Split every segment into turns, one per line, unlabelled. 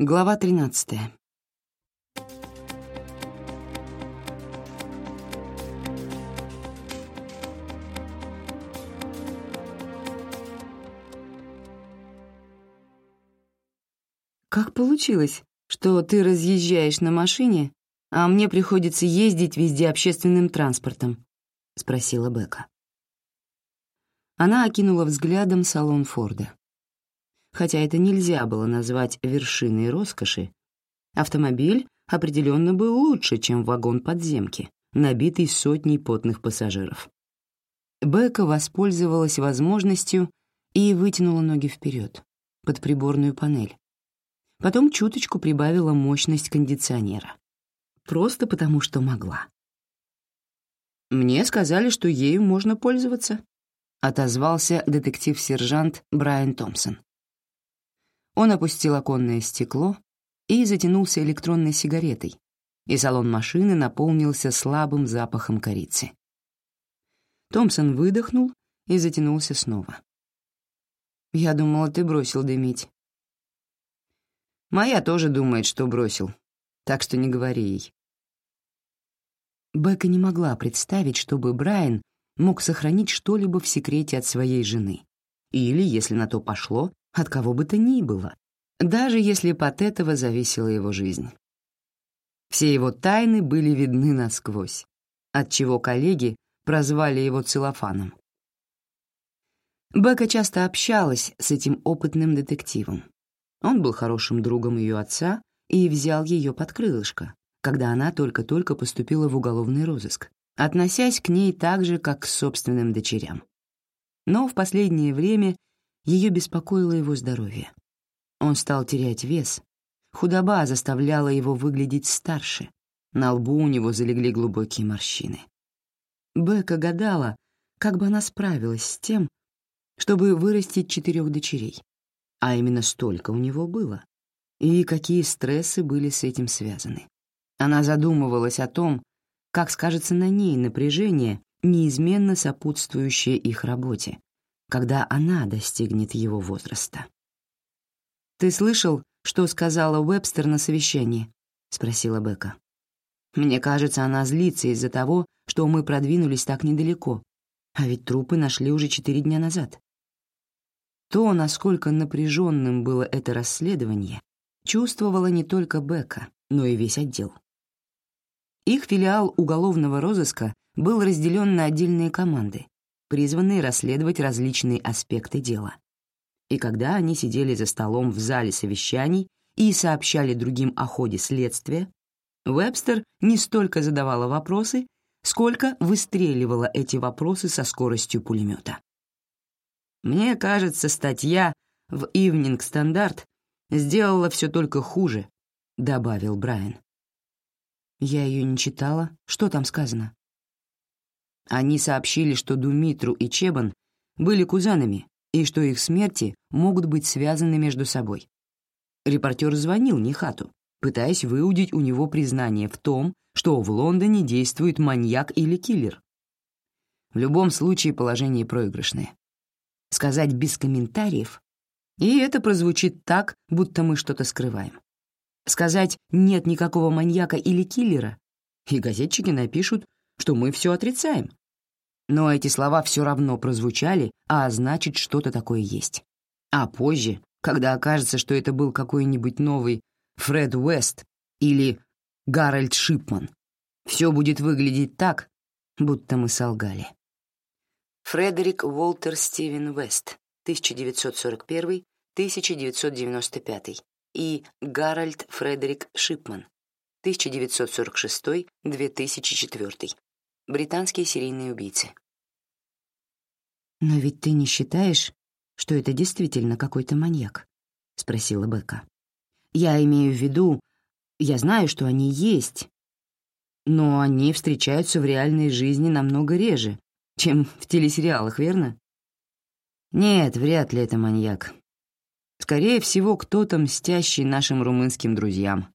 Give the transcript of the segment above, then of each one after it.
Глава 13. Как получилось, что ты разъезжаешь на машине, а мне приходится ездить везде общественным транспортом? спросила Бека. Она окинула взглядом салон Форда. Хотя это нельзя было назвать вершиной роскоши, автомобиль определенно был лучше, чем вагон подземки, набитый сотней потных пассажиров. Бека воспользовалась возможностью и вытянула ноги вперед, под приборную панель. Потом чуточку прибавила мощность кондиционера. Просто потому, что могла. «Мне сказали, что ею можно пользоваться», — отозвался детектив-сержант Брайан Томпсон. Он опустил оконное стекло и затянулся электронной сигаретой, и салон машины наполнился слабым запахом корицы. Томпсон выдохнул и затянулся снова. «Я думала, ты бросил дымить». «Моя тоже думает, что бросил, так что не говори ей». Бека не могла представить, чтобы Брайан мог сохранить что-либо в секрете от своей жены. Или, если на то пошло, от кого бы то ни было, даже если от этого зависела его жизнь. Все его тайны были видны насквозь, отчего коллеги прозвали его целлофаном. Бека часто общалась с этим опытным детективом. Он был хорошим другом ее отца и взял ее под крылышко, когда она только-только поступила в уголовный розыск, относясь к ней так же, как к собственным дочерям. Но в последнее время ее беспокоило его здоровье. Он стал терять вес. Худоба заставляла его выглядеть старше. На лбу у него залегли глубокие морщины. Бека гадала, как бы она справилась с тем, чтобы вырастить четырех дочерей. А именно столько у него было. И какие стрессы были с этим связаны. Она задумывалась о том, как скажется на ней напряжение, неизменно сопутствующее их работе, когда она достигнет его возраста. «Ты слышал, что сказала Уэбстер на совещании?» — спросила Бека. «Мне кажется, она злится из-за того, что мы продвинулись так недалеко, а ведь трупы нашли уже четыре дня назад». То, насколько напряженным было это расследование, чувствовала не только Бека, но и весь отдел. Их филиал уголовного розыска был разделен на отдельные команды, призванные расследовать различные аспекты дела. И когда они сидели за столом в зале совещаний и сообщали другим о ходе следствия, Вебстер не столько задавала вопросы, сколько выстреливала эти вопросы со скоростью пулемета. «Мне кажется, статья в «Ивнинг Стандарт» сделала все только хуже», — добавил Брайан. Я ее не читала. Что там сказано? Они сообщили, что Думитру и Чебан были кузанами и что их смерти могут быть связаны между собой. Репортер звонил Нихату, пытаясь выудить у него признание в том, что в Лондоне действует маньяк или киллер. В любом случае положение проигрышное. Сказать без комментариев, и это прозвучит так, будто мы что-то скрываем. Сказать «нет никакого маньяка или киллера», и газетчики напишут, что мы все отрицаем. Но эти слова все равно прозвучали, а значит, что-то такое есть. А позже, когда окажется, что это был какой-нибудь новый Фред Уэст или Гарольд Шипман, все будет выглядеть так, будто мы солгали. Фредерик Уолтер Стивен Уэст, 1941-1995, и Гарольд Фредерик Шипман, 1946-2004 британские серийные убийцы. «Но ведь ты не считаешь, что это действительно какой-то маньяк?» — спросила Бека. «Я имею в виду, я знаю, что они есть, но они встречаются в реальной жизни намного реже, чем в телесериалах, верно?» «Нет, вряд ли это маньяк. Скорее всего, кто-то мстящий нашим румынским друзьям.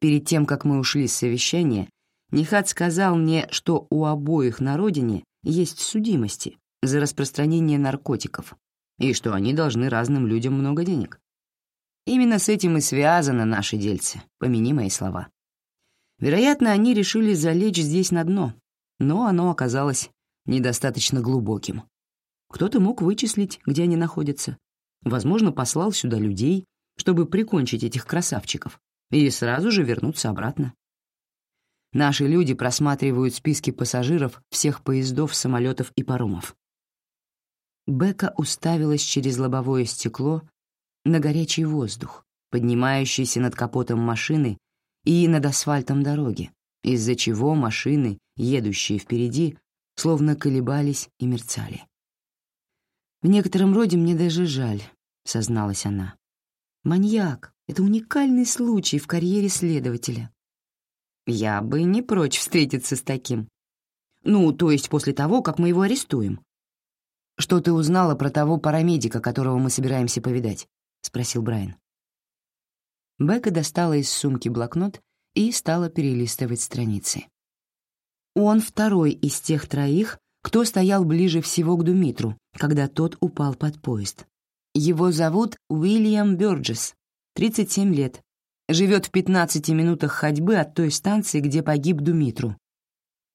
Перед тем, как мы ушли с совещания, Нихат сказал мне, что у обоих на родине есть судимости за распространение наркотиков и что они должны разным людям много денег. Именно с этим и связано наше дельце, помяни мои слова. Вероятно, они решили залечь здесь на дно, но оно оказалось недостаточно глубоким. Кто-то мог вычислить, где они находятся. Возможно, послал сюда людей, чтобы прикончить этих красавчиков, и сразу же вернуться обратно. Наши люди просматривают списки пассажиров всех поездов, самолетов и паромов. Бека уставилась через лобовое стекло на горячий воздух, поднимающийся над капотом машины и над асфальтом дороги, из-за чего машины, едущие впереди, словно колебались и мерцали. «В некотором роде мне даже жаль», — созналась она. «Маньяк — это уникальный случай в карьере следователя. Я бы не прочь встретиться с таким. Ну, то есть после того, как мы его арестуем». «Что ты узнала про того парамедика, которого мы собираемся повидать?» — спросил Брайан. Бека достала из сумки блокнот и стала перелистывать страницы. Он второй из тех троих, кто стоял ближе всего к Думитру, когда тот упал под поезд. Его зовут Уильям Бёрджес, 37 лет. Живет в 15 минутах ходьбы от той станции, где погиб Думитру.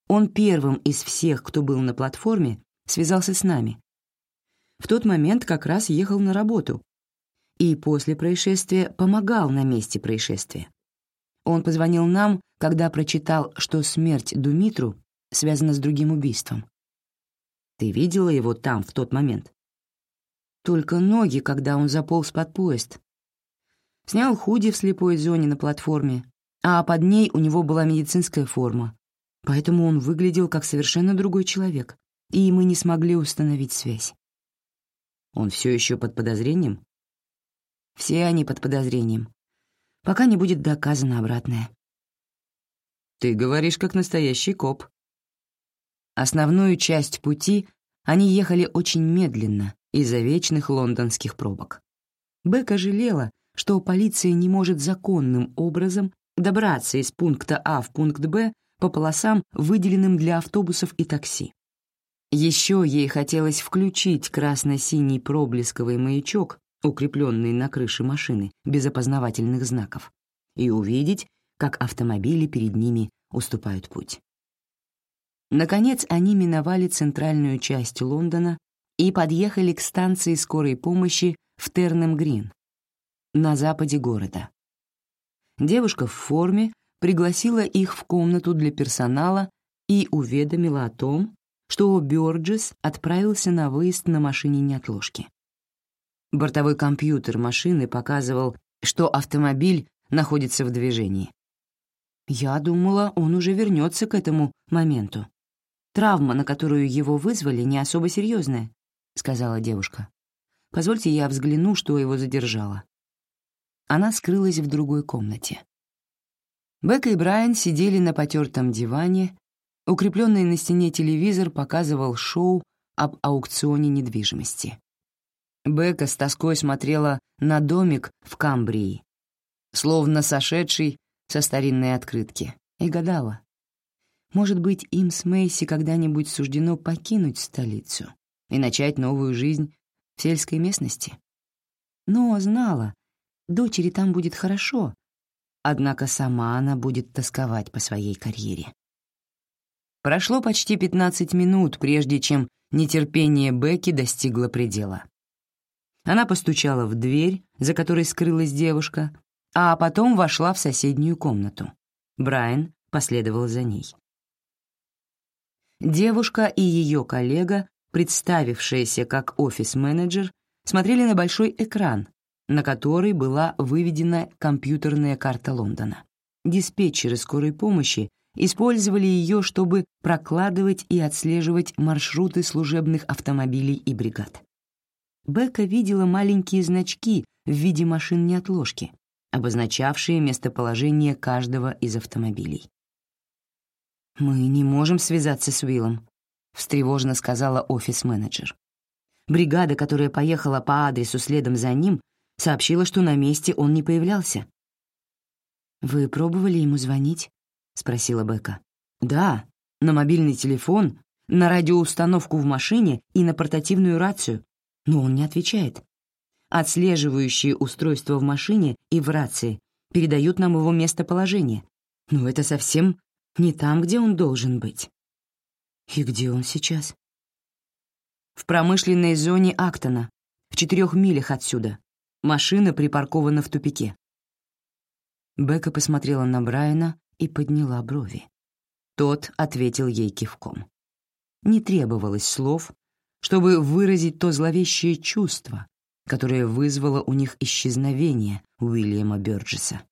Он первым из всех, кто был на платформе, связался с нами. В тот момент как раз ехал на работу, и после происшествия помогал на месте происшествия. Он позвонил нам, когда прочитал, что смерть Думитру связана с другим убийством. Ты видела его там в тот момент? Только ноги, когда он заполз под поезд. Снял худи в слепой зоне на платформе, а под ней у него была медицинская форма. Поэтому он выглядел как совершенно другой человек, и мы не смогли установить связь. Он все еще под подозрением? Все они под подозрением. Пока не будет доказано обратное. Ты говоришь, как настоящий коп. Основную часть пути они ехали очень медленно из-за вечных лондонских пробок. Бека жалела, что полиция не может законным образом добраться из пункта А в пункт Б по полосам, выделенным для автобусов и такси. Еще ей хотелось включить красно-синий проблесковый маячок укрепленные на крыше машины без опознавательных знаков, и увидеть, как автомобили перед ними уступают путь. Наконец они миновали центральную часть Лондона и подъехали к станции скорой помощи в Тернем-Грин, на западе города. Девушка в форме пригласила их в комнату для персонала и уведомила о том, что Бёрджес отправился на выезд на машине неотложки. Бортовой компьютер машины показывал, что автомобиль находится в движении. Я думала, он уже вернется к этому моменту. Травма, на которую его вызвали, не особо серьезная, сказала девушка. Позвольте я взгляну, что его задержало. Она скрылась в другой комнате. Бека и Брайан сидели на потертом диване. Укрепленный на стене телевизор показывал шоу об аукционе недвижимости. Бека с тоской смотрела на домик в Камбрии, словно сошедший со старинной открытки, и гадала. Может быть, им с Мэйси когда-нибудь суждено покинуть столицу и начать новую жизнь в сельской местности? Но знала, дочери там будет хорошо, однако сама она будет тосковать по своей карьере. Прошло почти 15 минут, прежде чем нетерпение Бекки достигло предела. Она постучала в дверь, за которой скрылась девушка, а потом вошла в соседнюю комнату. Брайан последовал за ней. Девушка и ее коллега, представившиеся как офис-менеджер, смотрели на большой экран, на который была выведена компьютерная карта Лондона. Диспетчеры скорой помощи использовали ее, чтобы прокладывать и отслеживать маршруты служебных автомобилей и бригад. Бека видела маленькие значки в виде машин неотложки, обозначавшие местоположение каждого из автомобилей. «Мы не можем связаться с Уиллом», — встревоженно сказала офис-менеджер. Бригада, которая поехала по адресу следом за ним, сообщила, что на месте он не появлялся. «Вы пробовали ему звонить?» — спросила Бека. «Да, на мобильный телефон, на радиоустановку в машине и на портативную рацию но он не отвечает. Отслеживающие устройства в машине и в рации передают нам его местоположение. Но это совсем не там, где он должен быть. И где он сейчас? В промышленной зоне Актона, в четырех милях отсюда. Машина припаркована в тупике. Бека посмотрела на Брайана и подняла брови. Тот ответил ей кивком. Не требовалось слов, чтобы выразить то зловещее чувство, которое вызвало у них исчезновение Уильяма Бёрджеса.